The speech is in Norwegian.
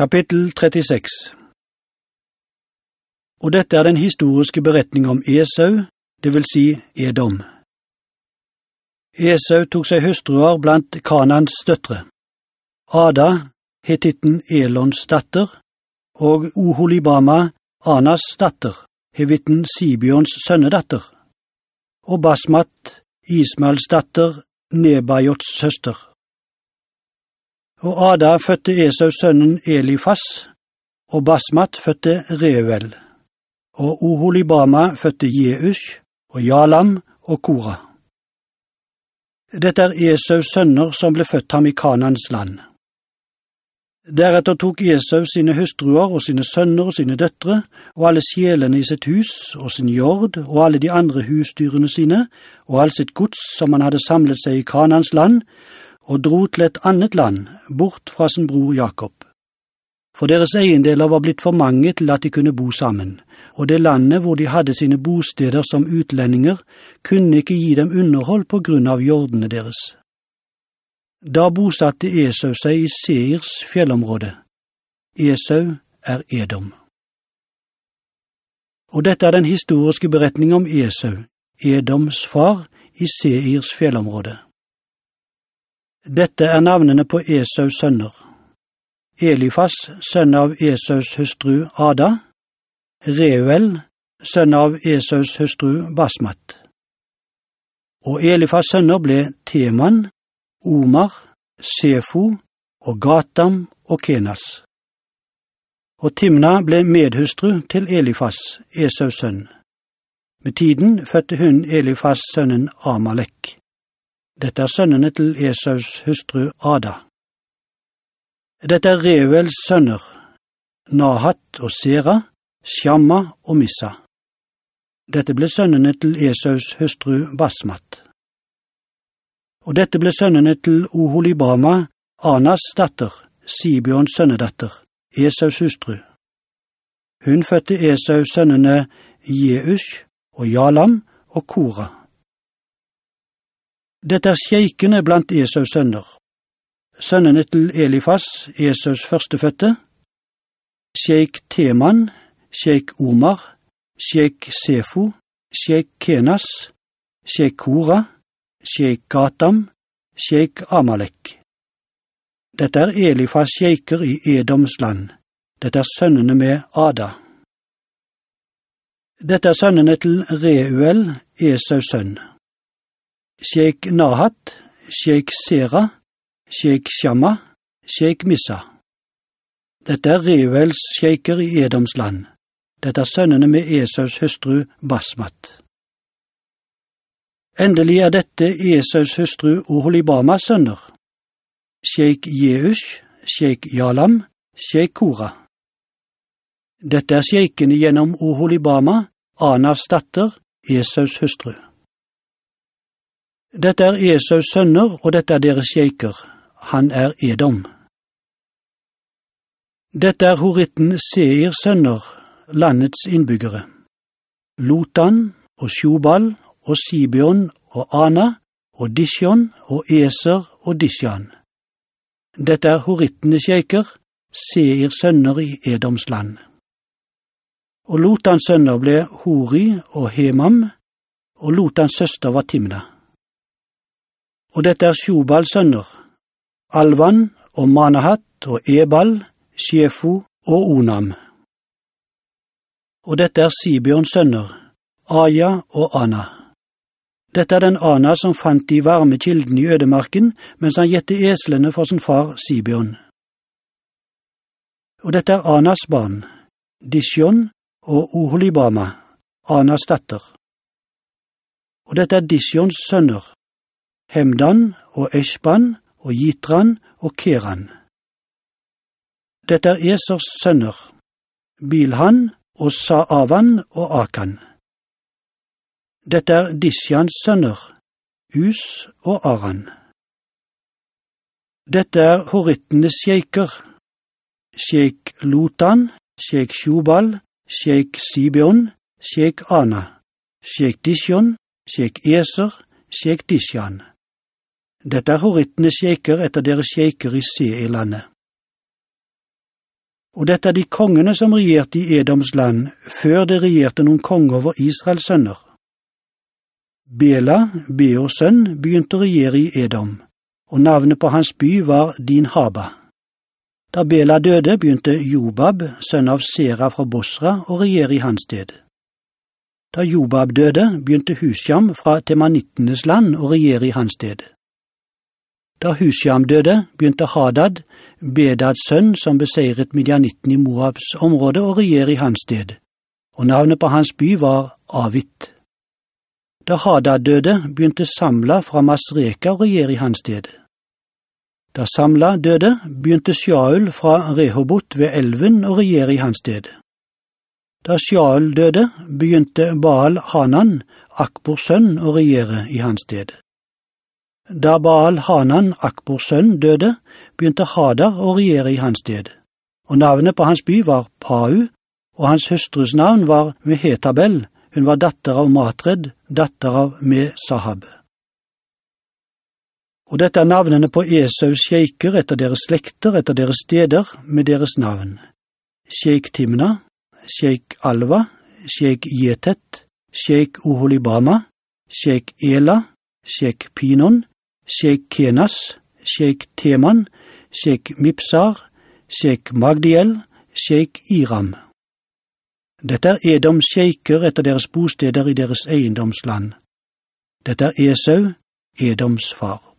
Kapittel 36 Og dette er den historiske beretning om Esau, det vil si Edom. Esau tok seg hustruer blant Kanans døtre. Ada, hetitten Elons datter, og Oholibama, Anas datter, hevitten Sibions sønnedatter, og Basmat, Ismaels datter, Nebajots søster. Og Ada fødte Esau sønnen Elifas, og Basmat fødte Reuel, og Oholibama fødte Jeush, og Jalam og Kora. Dette er Esaus sønner som ble født ham i Kanans land. Deretter tok Esau sine hustruer og sine sønner og sine døtre, og alle sjelene i sitt hus, og sin jord, og alle de andre husdyrene sine, og all sitt gods som han hadde samlet seg i Kanans land, og dro til et annet land, bort fra sin bror Jakob. For deres eiendeler var blitt for mange til at de kunne bo sammen, og det landet hvor de hadde sine bosteder som utlendinger, kunne ikke gi dem underhold på grunn av jordene deres. Da bosatte Esau seg i Seirs fjellområde. Esau er Edom. Og dette er den historiske beretning om Esau, Edoms far, i Seirs fjellområde. Dette er navnene på Esaus sønner. Elifas, sønn av Esaus hustru Ada. Reuel, sønn av Esaus hustru Basmat. Og Elifas sønner ble Teman, Omar, Sefo og Gatam og Kenas. Og Timna ble medhustru til Elifas, Esaus sønn. Med tiden fødte hun Elifas sønnen Amalek. Dette er sønnene til Esaus hustru Ada. Dette er Reuels sønner, Nahat og Sera, Shamma og Missa. Dette ble sønnene til Esaus hustru Basmat. Og dette ble sønnene til Oholibama, Anas datter, Sibions sønnedatter, Esaus hustru. Hun fødte Esaus sønnene Jeush og Jalam og Korah. Dette er sjeikene blant Esaus sønner. Sønnene til Elifas, Esaus førsteføtte, sjeik Teman, sjeik Omar, sjeik Sefo, sjeik Kenas, sjeik Kora, sjeik Gatam, sjeik Amalek. Dette er Elifas sjeiker i Edoms land. Dette er sønnene med Ada. Dette er sønnene til Reuel, Esaus sønn. Sheikh Nahat, Sheikh Sera, Sheikh Shama, Sheikh Missa. Dette er Reuels sjeiker i Edoms land. Dette er sønnene med Esaus hustru Basmat. Endelig er dette Esaus hustru Oholibamas sønner. Sheikh Jeush, Sheikh Jalam, Sheikh Kora. Dette er sjeikene gjennom Oholibama, Anas datter, Esaus hustru. Dette er Esaus sønner, og dette er deres sjeiker. Han er Edom. Dette er horitten Seirs sønner, landets innbyggere. Lotan og Shobal og Sibion og Ana og Dishon og Eser og Dishan. Dette er horittene sjeiker, Seirs sønner i Edoms land. Og Lotans sønner ble Hori og Hemam, og Lotans søster var Timna. Og dette er Sjobals sønner, Alvan og Manahat og Ebal, Sjefo og Onam. Og dette er Sibions sønner, Aja og Ana. Dette er den Ana som fant de varme kildene i ødemarken, mens han gjette eslene for sin far Sibion. Og dette er Anas barn, Dishon og Oholibama, Anas datter. Og dette er Disjons sønner, Hemdan og Eshban og Jitran og Keran. Dette er Esers sønner, Bilhan og Saavan og Akan. Dette er Disjans sønner, Us og Aran. Dette er horittenes sjeiker, sjeik Lotan, sjeik Sjobal, sjeik Sibion, sjeik Ana, sjeik Disjon, sjeik Eser, sjeik Disjan. Dette er horittenes sjeiker etter deres sjeiker i Se i landet. Og dette er de kongene som regjerte i Edoms land, før det regjerte noen konger over Israels sønner. Bela, Beors sønn, begynte å regjere i Edom, og navnet på hans by var Din Haba. Da Bela døde, begynte Jobab, sønn av Sera fra Bosra, å regjere i hans sted. Da Jobab døde, begynte Husham fra Temanittenes land å regjere i hans sted. Da Husjam døde, begynte Hadad, Bedads sønn som beseiret midjanitten i Moabs område, å regjere i hans sted, og navnet på hans by var Avit. Da Hadad døde, begynte Samla fra Masreka å regjere i hans sted. Da Samla døde, begynte Sjaul fra Rehobot ved elven å regjere i hans sted. Da Sjaul døde, begynte Baal Hanan, Akbors sønn, å regjere i hans sted. Da Baal Hanan, Akbors sønn, døde, begynte Hadar å regjere i hans sted, og navnet på hans by var Pau, og hans hustrus navn var Mehetabel, hun var datter av Matred, datter av Mesahab. Og dette er navnene på Esaus sjeiker etter deres slekter, etter deres steder, med deres navn. Sjeik Timna, sjeik Alva, sjeik Jetet, sjeik Oholibama, sjeik Ela, sjeik Pinon, Sheikh Kenas, Sheikh Teman, Sheikh Mipsar, Sheikh Magdiel, Sheikh Iram. Dette er Edoms sjeiker etter deres bosteder i deres eiendomsland. Dette er Esau, Edoms far.